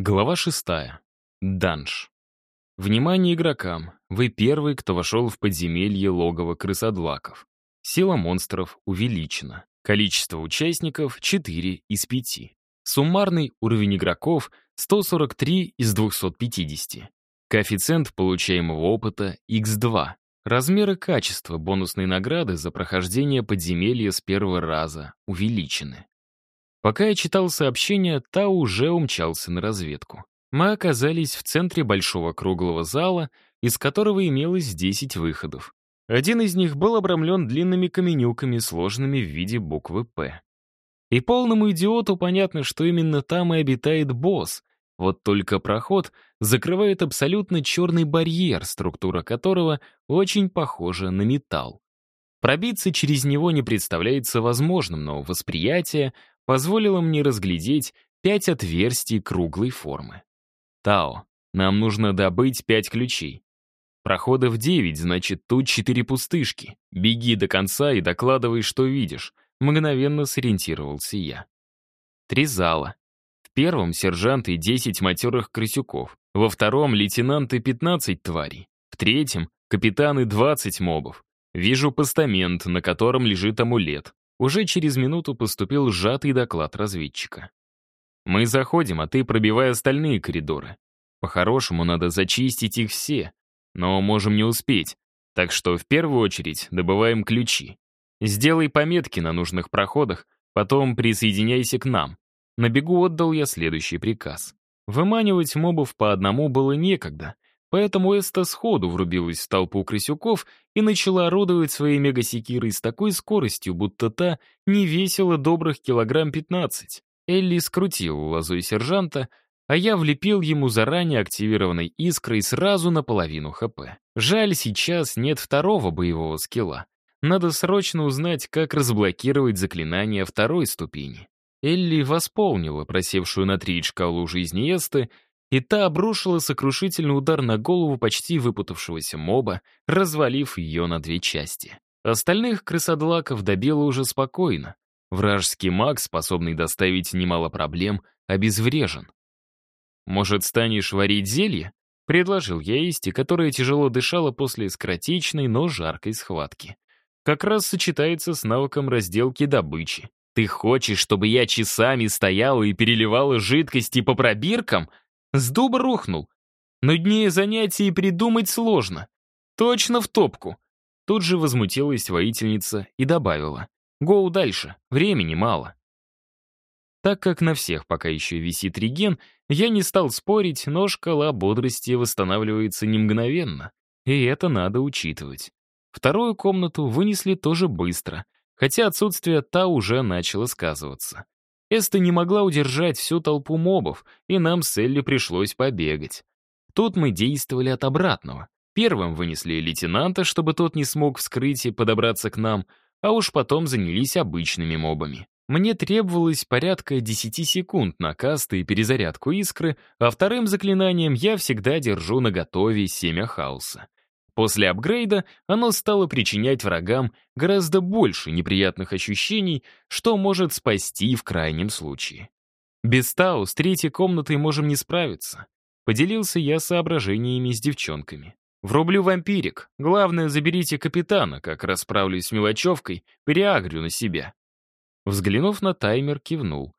Глава шестая. Данж. Внимание игрокам! Вы первый, кто вошел в подземелье логова крысодлаков. Сила монстров увеличена. Количество участников — 4 из 5. Суммарный уровень игроков — 143 из 250. Коэффициент получаемого опыта — x2. Размеры качества бонусной награды за прохождение подземелья с первого раза увеличены. Пока я читал сообщение, Та уже умчался на разведку. Мы оказались в центре большого круглого зала, из которого имелось 10 выходов. Один из них был обрамлен длинными каменюками, сложенными в виде буквы «П». И полному идиоту понятно, что именно там и обитает босс. Вот только проход закрывает абсолютно черный барьер, структура которого очень похожа на металл. Пробиться через него не представляется возможным, но восприятие позволило мне разглядеть пять отверстий круглой формы. Тао, нам нужно добыть пять ключей. Проходов девять, значит, тут четыре пустышки. Беги до конца и докладывай, что видишь. Мгновенно сориентировался я. Три зала. В первом — сержант и десять матерых крысюков. Во втором — лейтенанты пятнадцать тварей. В третьем — капитаны двадцать мобов. Вижу постамент, на котором лежит амулет. Уже через минуту поступил сжатый доклад разведчика. «Мы заходим, а ты пробивай остальные коридоры. По-хорошему, надо зачистить их все, но можем не успеть, так что в первую очередь добываем ключи. Сделай пометки на нужных проходах, потом присоединяйся к нам». На бегу отдал я следующий приказ. Выманивать мобов по одному было некогда — Поэтому Эста сходу врубилась в толпу крысюков и начала орудовать своей мегасекирой с такой скоростью, будто та не весила добрых килограмм 15. Элли скрутил лозой сержанта, а я влепил ему заранее активированной искрой сразу наполовину ХП. Жаль, сейчас нет второго боевого скилла. Надо срочно узнать, как разблокировать заклинание второй ступени. Элли восполнила просевшую на три шкалу жизни Эсты и та обрушила сокрушительный удар на голову почти выпутавшегося моба, развалив ее на две части. Остальных крысодлаков добила уже спокойно. Вражеский маг, способный доставить немало проблем, обезврежен. «Может, станешь варить зелье?» — предложил я Исти, которая тяжело дышала после скоротечной, но жаркой схватки. Как раз сочетается с навыком разделки добычи. «Ты хочешь, чтобы я часами стояла и переливала жидкости по пробиркам?» С дуба рухнул. Но днее занятий придумать сложно. Точно в топку. Тут же возмутилась воительница и добавила. Гоу дальше, времени мало. Так как на всех пока еще висит реген, я не стал спорить, но шкала бодрости восстанавливается не мгновенно. И это надо учитывать. Вторую комнату вынесли тоже быстро, хотя отсутствие та уже начало сказываться. Эста не могла удержать всю толпу мобов, и нам с Элли пришлось побегать. Тут мы действовали от обратного. Первым вынесли лейтенанта, чтобы тот не смог вскрыть и подобраться к нам, а уж потом занялись обычными мобами. Мне требовалось порядка 10 секунд на касты и перезарядку искры, а вторым заклинанием я всегда держу наготове семя хаоса. После апгрейда оно стало причинять врагам гораздо больше неприятных ощущений, что может спасти в крайнем случае. Без Тау с третьей комнатой можем не справиться. Поделился я соображениями с девчонками. Врублю вампирик. Главное, заберите капитана, как расправлюсь с мелочевкой, переагрю на себя. Взглянув на таймер, кивнул.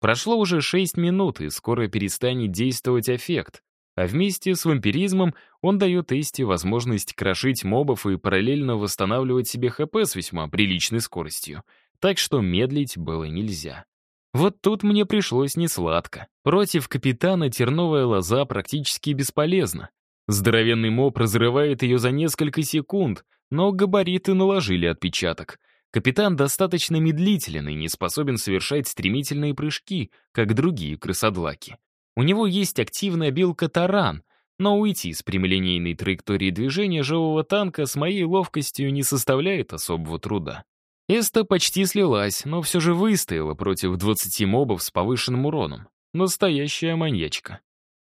Прошло уже шесть минут, и скоро перестанет действовать эффект, а вместе с вампиризмом он дает Эсти возможность крошить мобов и параллельно восстанавливать себе ХП с весьма приличной скоростью. Так что медлить было нельзя. Вот тут мне пришлось несладко. Против капитана терновая лоза практически бесполезна. Здоровенный моб разрывает ее за несколько секунд, но габариты наложили отпечаток. Капитан достаточно медлителен и не способен совершать стремительные прыжки, как другие крысодлаки. У него есть активная билка таран, но уйти с прямолинейной траектории движения живого танка с моей ловкостью не составляет особого труда. Эста почти слилась, но все же выстояла против 20 мобов с повышенным уроном. Настоящая маньячка.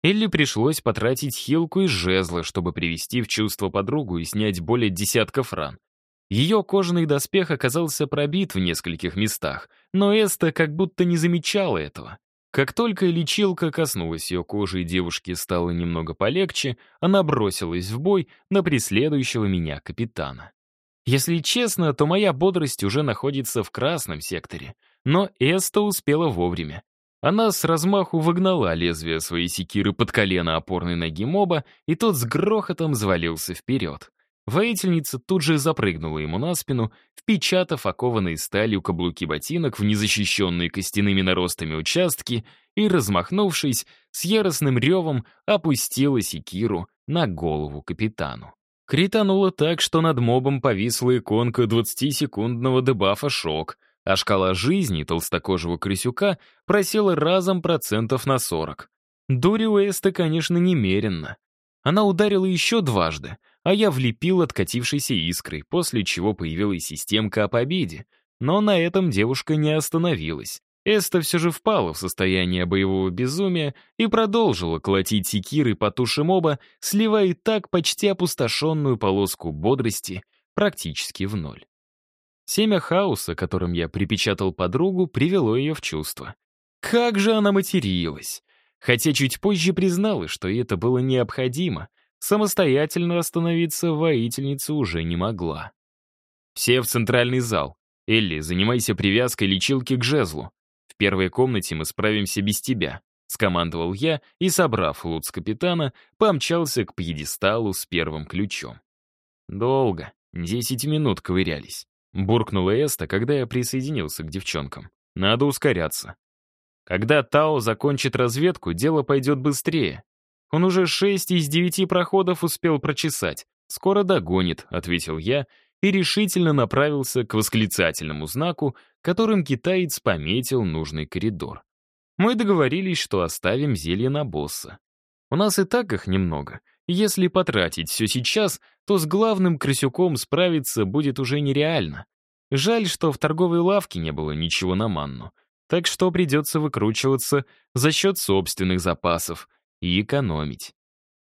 Элли пришлось потратить хилку из жезла, чтобы привести в чувство подругу и снять более десятков ран. Ее кожаный доспех оказался пробит в нескольких местах, но Эста как будто не замечала этого. Как только лечилка коснулась ее кожи и девушке стало немного полегче, она бросилась в бой на преследующего меня капитана. Если честно, то моя бодрость уже находится в красном секторе, но Эста успела вовремя. Она с размаху выгнала лезвие своей секиры под колено опорной ноги моба, и тот с грохотом завалился вперед. Воительница тут же запрыгнула ему на спину, впечатав окованные сталью каблуки ботинок в незащищенные костяными наростами участки и, размахнувшись, с яростным ревом опустила секиру на голову капитану. Критануло так, что над мобом повисла иконка 20-секундного дебафа «Шок», а шкала жизни толстокожего крысюка просела разом процентов на 40. Дури Уэста, конечно, немеренно. Она ударила еще дважды, а я влепил откатившейся искрой, после чего появилась системка о победе. Но на этом девушка не остановилась. Эста все же впала в состояние боевого безумия и продолжила колотить секиры по туше моба, сливая и так почти опустошенную полоску бодрости практически в ноль. Семя хаоса, которым я припечатал подругу, привело ее в чувство. Как же она материлась! Хотя чуть позже призналась, что это было необходимо, Самостоятельно остановиться воительница уже не могла. Все в центральный зал. Элли, занимайся привязкой лечилки к жезлу. В первой комнате мы справимся без тебя. Скомандовал я и, собрав лут с капитана, помчался к пьедесталу с первым ключом. Долго, десять минут ковырялись. Буркнула Эста, когда я присоединился к девчонкам. Надо ускоряться. Когда Тао закончит разведку, дело пойдет быстрее. Он уже шесть из девяти проходов успел прочесать. «Скоро догонит», — ответил я, и решительно направился к восклицательному знаку, которым китаец пометил нужный коридор. Мы договорились, что оставим зелье на босса. У нас и так их немного. Если потратить все сейчас, то с главным крысюком справиться будет уже нереально. Жаль, что в торговой лавке не было ничего на манну. Так что придется выкручиваться за счет собственных запасов — и экономить.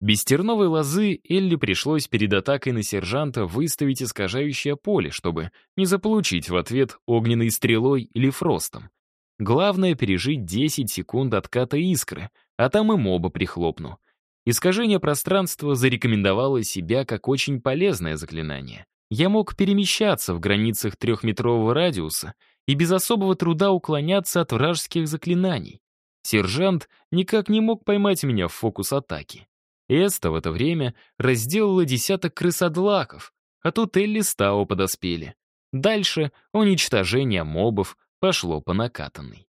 Без терновой лозы Элли пришлось перед атакой на сержанта выставить искажающее поле, чтобы не заполучить в ответ огненной стрелой или фростом. Главное — пережить 10 секунд отката искры, а там и моба прихлопну. Искажение пространства зарекомендовало себя как очень полезное заклинание. Я мог перемещаться в границах трехметрового радиуса и без особого труда уклоняться от вражеских заклинаний. Сержант никак не мог поймать меня в фокус атаки. Эста в это время разделала десяток крысодлаков, а тут Элли с Тао подоспели. Дальше уничтожение мобов пошло по накатанной.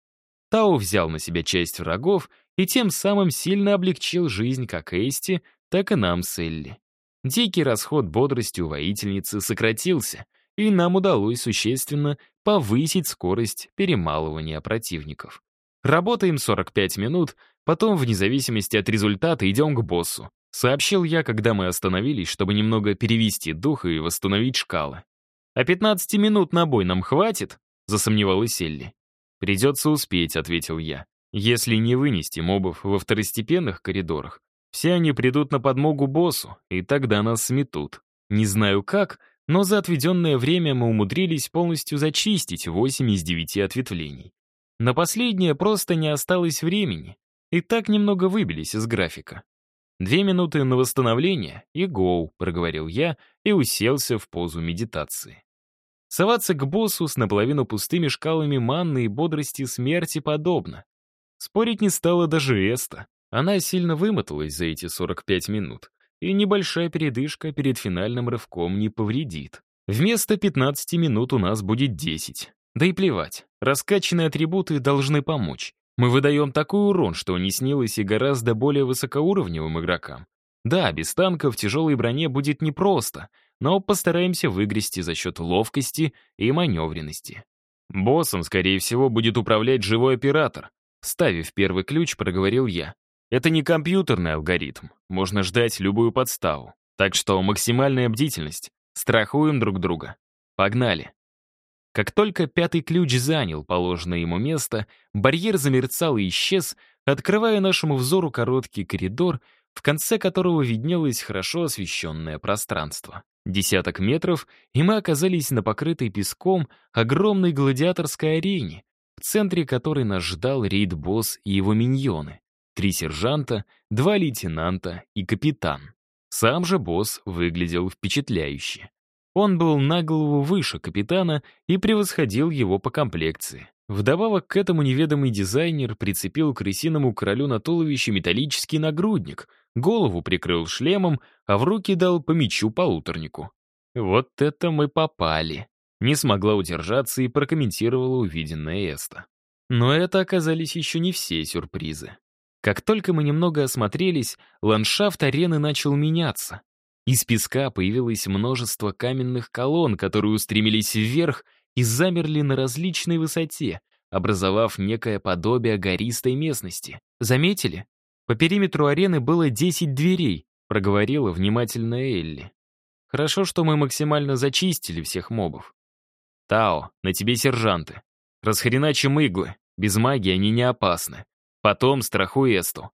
Тао взял на себя часть врагов и тем самым сильно облегчил жизнь как Эсти, так и нам с Элли. Дикий расход бодрости у воительницы сократился, и нам удалось существенно повысить скорость перемалывания противников. Работаем 45 минут, потом, вне зависимости от результата, идем к боссу. Сообщил я, когда мы остановились, чтобы немного перевести дух и восстановить шкалы. «А 15 минут на бой нам хватит?» — засомневалась Элли. «Придется успеть», — ответил я. «Если не вынести мобов во второстепенных коридорах, все они придут на подмогу боссу, и тогда нас сметут. Не знаю как, но за отведенное время мы умудрились полностью зачистить 8 из 9 ответвлений. На последнее просто не осталось времени, и так немного выбились из графика. «Две минуты на восстановление и гоу», — проговорил я и уселся в позу медитации. Соваться к боссу с наполовину пустыми шкалами манны и бодрости смерти подобно. Спорить не стала даже Эста. Она сильно вымоталась за эти 45 минут, и небольшая передышка перед финальным рывком не повредит. Вместо 15 минут у нас будет 10. Да и плевать, раскачанные атрибуты должны помочь. Мы выдаем такой урон, что не снилось и гораздо более высокоуровневым игрокам. Да, без танка в тяжелой броне будет непросто, но постараемся выгрести за счет ловкости и маневренности. Боссом, скорее всего, будет управлять живой оператор. Ставив первый ключ, проговорил я. Это не компьютерный алгоритм, можно ждать любую подставу. Так что максимальная бдительность. Страхуем друг друга. Погнали. Как только пятый ключ занял положенное ему место, барьер замерцал и исчез, открывая нашему взору короткий коридор, в конце которого виднелось хорошо освещенное пространство. Десяток метров, и мы оказались на покрытой песком огромной гладиаторской арене, в центре которой нас ждал рейд-босс и его миньоны. Три сержанта, два лейтенанта и капитан. Сам же босс выглядел впечатляюще. Он был на голову выше капитана и превосходил его по комплекции. Вдобавок к этому неведомый дизайнер прицепил к крысиному королю на туловище металлический нагрудник, голову прикрыл шлемом, а в руки дал по мечу полуторнику. Вот это мы попали. Не смогла удержаться и прокомментировала увиденное Эста. Но это оказались еще не все сюрпризы. Как только мы немного осмотрелись, ландшафт арены начал меняться. Из песка появилось множество каменных колонн, которые устремились вверх и замерли на различной высоте, образовав некое подобие гористой местности. Заметили? По периметру арены было 10 дверей, проговорила внимательно Элли. Хорошо, что мы максимально зачистили всех мобов. Тао, на тебе сержанты. Расхреначим иглы. Без магии они не опасны. Потом страхуй Эсту.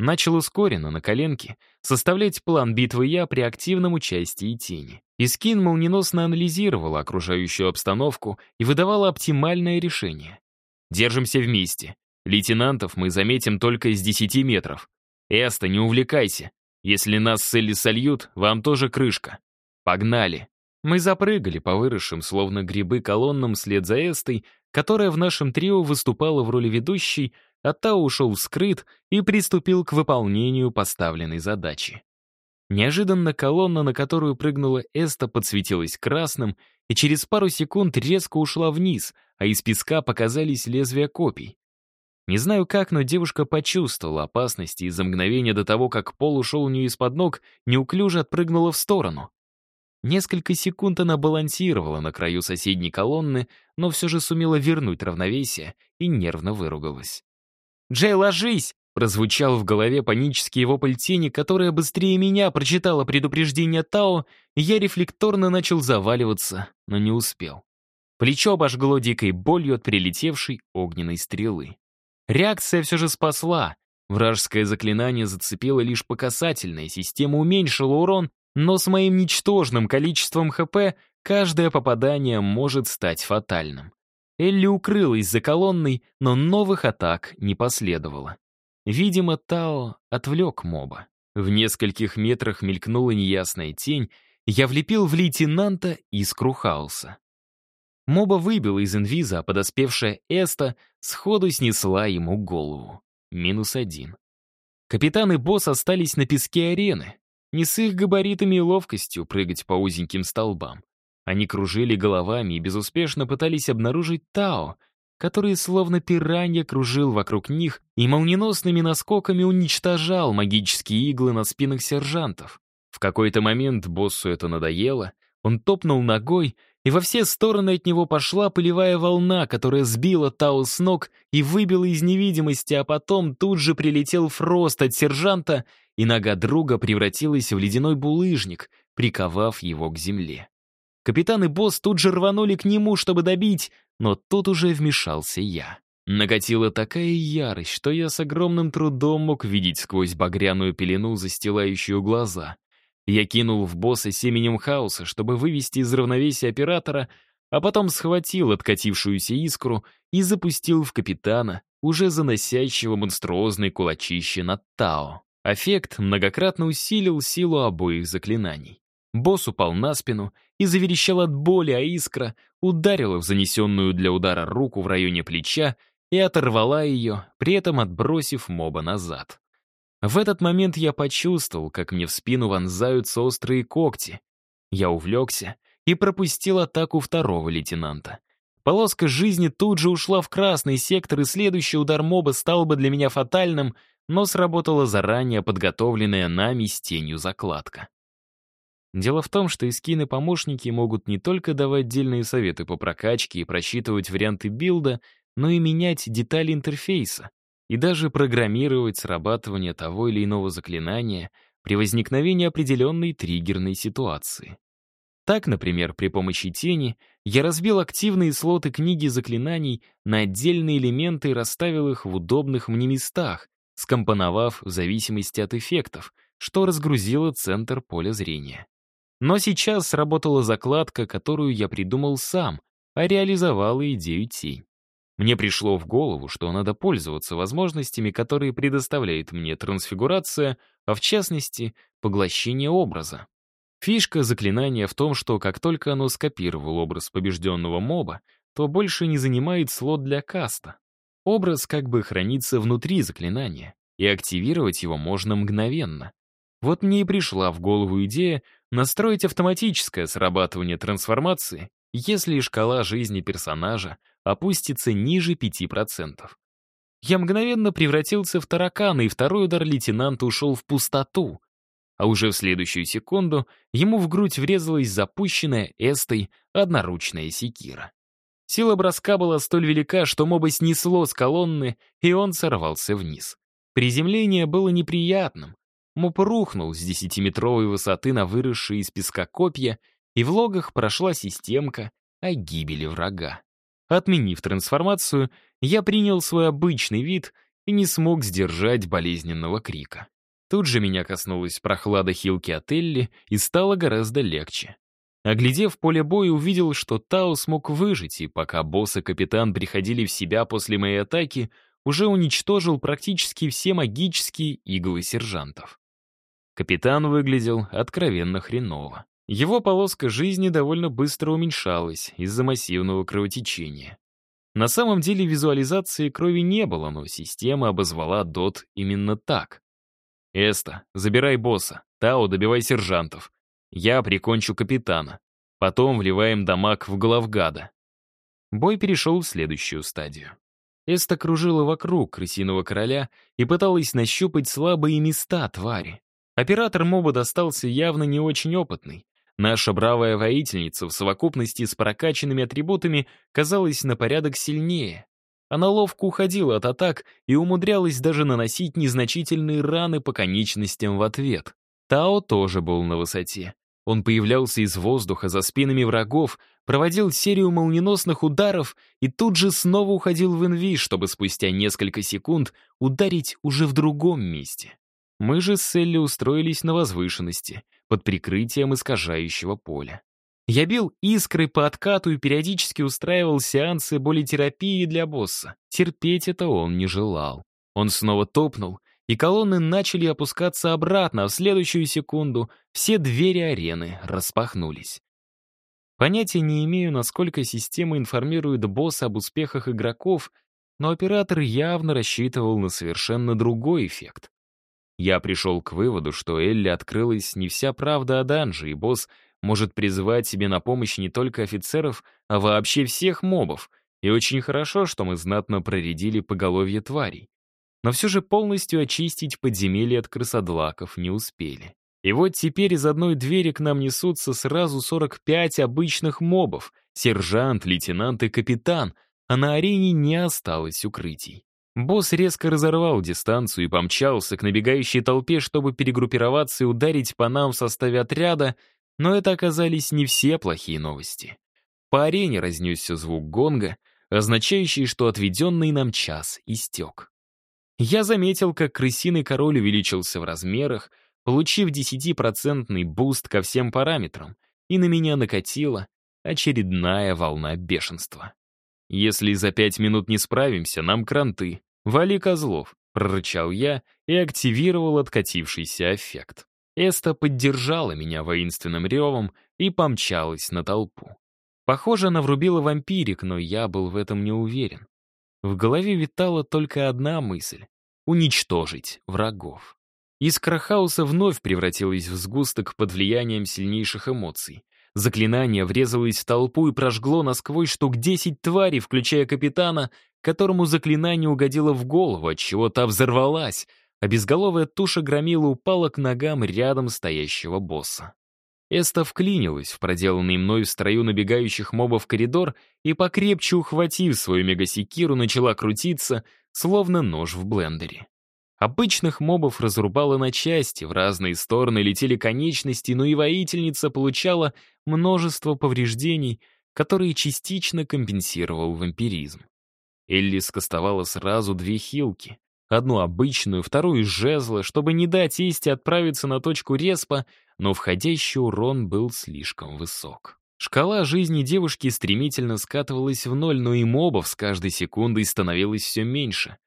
Начал ускоренно, на коленке, составлять план битвы я при активном участии тени. Искин молниеносно анализировала окружающую обстановку и выдавала оптимальное решение. Держимся вместе. Лейтенантов мы заметим только из 10 метров. Эста, не увлекайся. Если нас с Элли сольют, вам тоже крышка. Погнали. Мы запрыгали по выросшим, словно грибы, колоннам вслед за Эстой, которая в нашем трио выступала в роли ведущей, а Тао ушел скрыт и приступил к выполнению поставленной задачи. Неожиданно колонна, на которую прыгнула Эста, подсветилась красным и через пару секунд резко ушла вниз, а из песка показались лезвия копий. Не знаю как, но девушка почувствовала опасность и за мгновение до того, как пол ушел у нее из-под ног, неуклюже отпрыгнула в сторону. Несколько секунд она балансировала на краю соседней колонны, но все же сумела вернуть равновесие и нервно выругалась. «Джей, ложись!» Прозвучал в голове панический вопль тени, которая быстрее меня прочитала предупреждение Тао, и я рефлекторно начал заваливаться, но не успел. Плечо обожгло дикой болью от прилетевшей огненной стрелы. Реакция все же спасла. Вражеское заклинание зацепило лишь по касательной, система уменьшила урон, но с моим ничтожным количеством ХП каждое попадание может стать фатальным. Элли укрылась за колонной, но новых атак не последовало. Видимо, Тао отвлек моба. В нескольких метрах мелькнула неясная тень, я влепил в лейтенанта искру хаоса. Моба выбила из инвиза, а подоспевшая Эста сходу снесла ему голову. Минус один. Капитан и босс остались на песке арены, не с их габаритами и ловкостью прыгать по узеньким столбам. Они кружили головами и безуспешно пытались обнаружить Тао, который словно пиранья кружил вокруг них и молниеносными наскоками уничтожал магические иглы на спинах сержантов. В какой-то момент боссу это надоело, он топнул ногой, и во все стороны от него пошла пылевая волна, которая сбила Тау с ног и выбила из невидимости, а потом тут же прилетел фрост от сержанта и нога друга превратилась в ледяной булыжник, приковав его к земле. Капитан и босс тут же рванули к нему, чтобы добить, но тут уже вмешался я. Накатила такая ярость, что я с огромным трудом мог видеть сквозь багряную пелену, застилающую глаза. Я кинул в босса семенем хаоса, чтобы вывести из равновесия оператора, а потом схватил откатившуюся искру и запустил в капитана, уже заносящего монструозные кулачище над Тао. Эффект многократно усилил силу обоих заклинаний. Босс упал на спину и заверещал от боли, а искра ударила в занесенную для удара руку в районе плеча и оторвала ее, при этом отбросив моба назад. В этот момент я почувствовал, как мне в спину вонзаются острые когти. Я увлекся и пропустил атаку второго лейтенанта. Полоска жизни тут же ушла в красный сектор, и следующий удар моба стал бы для меня фатальным — но сработала заранее подготовленная нами с тенью закладка. Дело в том, что эскины-помощники могут не только давать отдельные советы по прокачке и просчитывать варианты билда, но и менять детали интерфейса и даже программировать срабатывание того или иного заклинания при возникновении определенной триггерной ситуации. Так, например, при помощи тени я разбил активные слоты книги заклинаний на отдельные элементы и расставил их в удобных мне местах, скомпоновав в зависимости от эффектов, что разгрузило центр поля зрения. Но сейчас сработала закладка, которую я придумал сам, а реализовала идею тень. Мне пришло в голову, что надо пользоваться возможностями, которые предоставляет мне трансфигурация, а в частности, поглощение образа. Фишка заклинания в том, что как только оно скопировало образ побежденного моба, то больше не занимает слот для каста. Образ как бы хранится внутри заклинания, и активировать его можно мгновенно. Вот мне и пришла в голову идея настроить автоматическое срабатывание трансформации, если шкала жизни персонажа опустится ниже 5%. Я мгновенно превратился в таракана, и второй удар лейтенанта ушел в пустоту. А уже в следующую секунду ему в грудь врезалась запущенная эстой одноручная секира. Сила броска была столь велика, что моба снесло с колонны, и он сорвался вниз. Приземление было неприятным. Моб рухнул с десятиметровой высоты на выросшие из песка копья, и в логах прошла системка о гибели врага. Отменив трансформацию, я принял свой обычный вид и не смог сдержать болезненного крика. Тут же меня коснулась прохлада хилки от Элли и стало гораздо легче. Оглядев поле боя, увидел, что Тао смог выжить, и пока босс и капитан приходили в себя после моей атаки, уже уничтожил практически все магические иглы сержантов. Капитан выглядел откровенно хреново. Его полоска жизни довольно быстро уменьшалась из-за массивного кровотечения. На самом деле визуализации крови не было, но система обозвала Дот именно так. «Эста, забирай босса, Тао, добивай сержантов. Я прикончу капитана. Потом вливаем дамаг в главгада». Бой перешел в следующую стадию. Эста кружила вокруг крысиного короля и пыталась нащупать слабые места твари. Оператор моба достался явно не очень опытный, Наша бравая воительница в совокупности с прокачанными атрибутами казалась на порядок сильнее. Она ловко уходила от атак и умудрялась даже наносить незначительные раны по конечностям в ответ. Тао тоже был на высоте. Он появлялся из воздуха за спинами врагов, проводил серию молниеносных ударов и тут же снова уходил в инви, чтобы спустя несколько секунд ударить уже в другом месте. Мы же с Элли устроились на возвышенности, под прикрытием искажающего поля. Я бил искры по откату и периодически устраивал сеансы болетерапии для босса. Терпеть это он не желал. Он снова топнул, и колонны начали опускаться обратно, а в следующую секунду все двери арены распахнулись. Понятия не имею, насколько система информирует босса об успехах игроков, но оператор явно рассчитывал на совершенно другой эффект. Я пришел к выводу, что Элли открылась не вся правда о данже, и босс может призвать себе на помощь не только офицеров, а вообще всех мобов, и очень хорошо, что мы знатно проредили поголовье тварей. Но все же полностью очистить подземелье от крысодлаков не успели. И вот теперь из одной двери к нам несутся сразу 45 обычных мобов, сержант, лейтенант и капитан, а на арене не осталось укрытий. Босс резко разорвал дистанцию и помчался к набегающей толпе, чтобы перегруппироваться и ударить по нам в составе отряда, но это оказались не все плохие новости. По арене разнесся звук гонга, означающий, что отведенный нам час истек. Я заметил, как крысиный король увеличился в размерах, получив 10% буст ко всем параметрам, и на меня накатила очередная волна бешенства. «Если за пять минут не справимся, нам кранты. Вали козлов», — прорычал я и активировал откатившийся эффект. Эста поддержала меня воинственным ревом и помчалась на толпу. Похоже, она врубила вампирик, но я был в этом не уверен. В голове витала только одна мысль — уничтожить врагов. Искра хаоса вновь превратилась в сгусток под влиянием сильнейших эмоций. Заклинание врезалось в толпу и прожгло насквозь штук десять тварей, включая капитана, которому заклинание угодило в голову, отчего та взорвалась, а безголовая туша громила упала к ногам рядом стоящего босса. Эста вклинилась в проделанный мной в строю набегающих мобов коридор и, покрепче ухватив свою мегасекиру, начала крутиться, словно нож в блендере. Обычных мобов разрубало на части, в разные стороны летели конечности, но и воительница получала множество повреждений, которые частично компенсировал вампиризм. Элли скостовала сразу две хилки. Одну обычную, вторую из жезла, чтобы не дать Исти отправиться на точку респа, но входящий урон был слишком высок. Шкала жизни девушки стремительно скатывалась в ноль, но и мобов с каждой секундой становилось все меньше.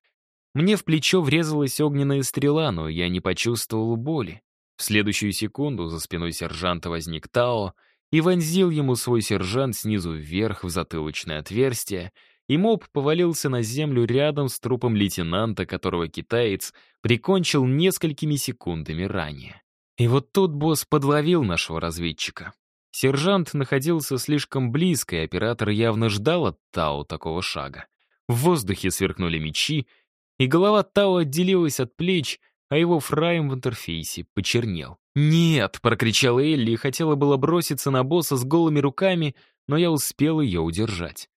Мне в плечо врезалась огненная стрела, но я не почувствовал боли. В следующую секунду за спиной сержанта возник Тао и вонзил ему свой сержант снизу вверх в затылочное отверстие, и моб повалился на землю рядом с трупом лейтенанта, которого китаец прикончил несколькими секундами ранее. И вот тут босс подловил нашего разведчика. Сержант находился слишком близко, и оператор явно ждал от Тао такого шага. В воздухе сверкнули мечи, и голова Тао отделилась от плеч, а его фраем в интерфейсе почернел. «Нет!» — прокричала Элли и хотела было броситься на босса с голыми руками, но я успел ее удержать.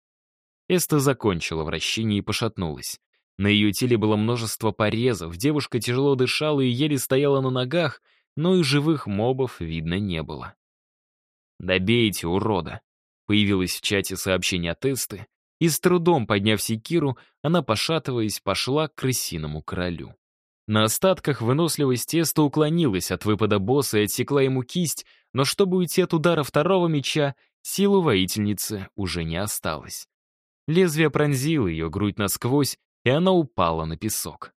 Эста закончила вращение и пошатнулась. На ее теле было множество порезов, девушка тяжело дышала и еле стояла на ногах, но и живых мобов видно не было. «Добейте, урода!» Появилось в чате сообщение от Эсты, и с трудом подняв секиру, она, пошатываясь, пошла к крысиному королю. На остатках выносливости Эста уклонилась от выпада босса и отсекла ему кисть, но чтобы уйти от удара второго меча, силу воительницы уже не осталось. Лезвие пронзило ее грудь насквозь, и она упала на песок.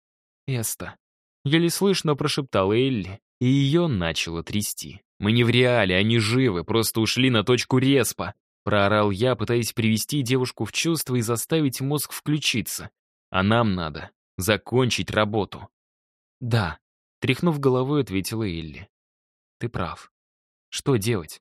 «Эста», — еле слышно прошептала Элли, и ее начало трясти. «Мы не в реале, они живы, просто ушли на точку респа», — проорал я, пытаясь привести девушку в чувство и заставить мозг включиться. «А нам надо закончить работу». «Да», — тряхнув головой, ответила Элли. «Ты прав. Что делать?»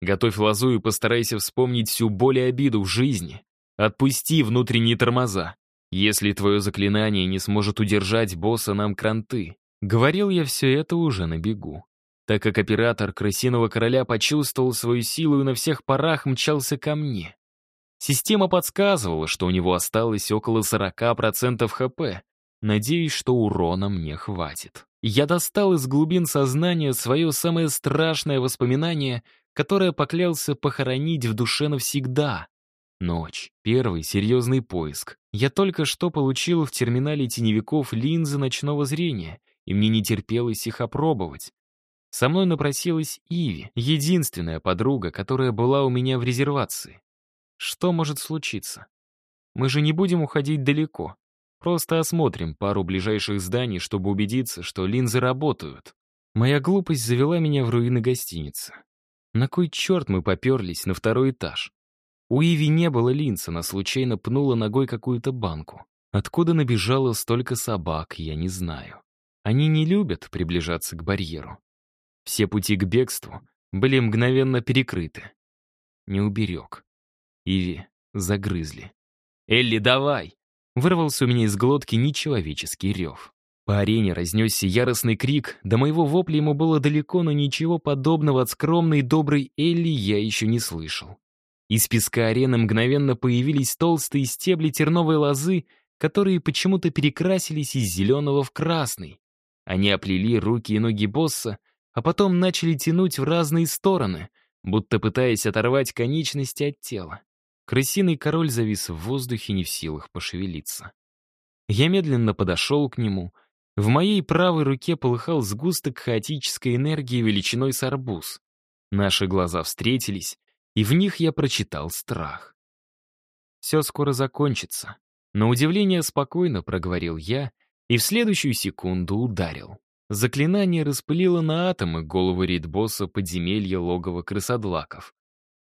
«Готовь лозу и постарайся вспомнить всю боль и обиду в жизни. Отпусти внутренние тормоза. Если твое заклинание не сможет удержать босса, нам кранты. Говорил я все это уже на бегу. Так как оператор Крысиного Короля почувствовал свою силу и на всех парах мчался ко мне. Система подсказывала, что у него осталось около 40% ХП. Надеюсь, что урона мне хватит. Я достал из глубин сознания свое самое страшное воспоминание, которое поклялся похоронить в душе навсегда. Ночь. Первый серьезный поиск. Я только что получил в терминале теневиков линзы ночного зрения, и мне не терпелось их опробовать. Со мной напросилась Иви, единственная подруга, которая была у меня в резервации. Что может случиться? Мы же не будем уходить далеко. Просто осмотрим пару ближайших зданий, чтобы убедиться, что линзы работают. Моя глупость завела меня в руины гостиницы. На кой черт мы поперлись на второй этаж? У Иви не было линз, она случайно пнула ногой какую-то банку. Откуда набежало столько собак, я не знаю. Они не любят приближаться к барьеру. Все пути к бегству были мгновенно перекрыты. Не уберег. Иви загрызли. «Элли, давай!» Вырвался у меня из глотки нечеловеческий рев. По арене разнесся яростный крик, до моего вопля ему было далеко, но ничего подобного от скромной доброй Элли я еще не слышал. Из песка арены мгновенно появились толстые стебли терновой лозы, которые почему-то перекрасились из зеленого в красный. Они оплели руки и ноги босса, а потом начали тянуть в разные стороны, будто пытаясь оторвать конечности от тела. Крысиный король завис в воздухе, не в силах пошевелиться. Я медленно подошел к нему. В моей правой руке полыхал сгусток хаотической энергии величиной с арбуз. Наши глаза встретились, и в них я прочитал страх. «Все скоро закончится», — на удивление спокойно проговорил я и в следующую секунду ударил. Заклинание распылило на атомы голову рейдбосса подземелья логова крысодлаков.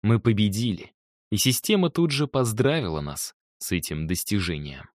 Мы победили, и система тут же поздравила нас с этим достижением.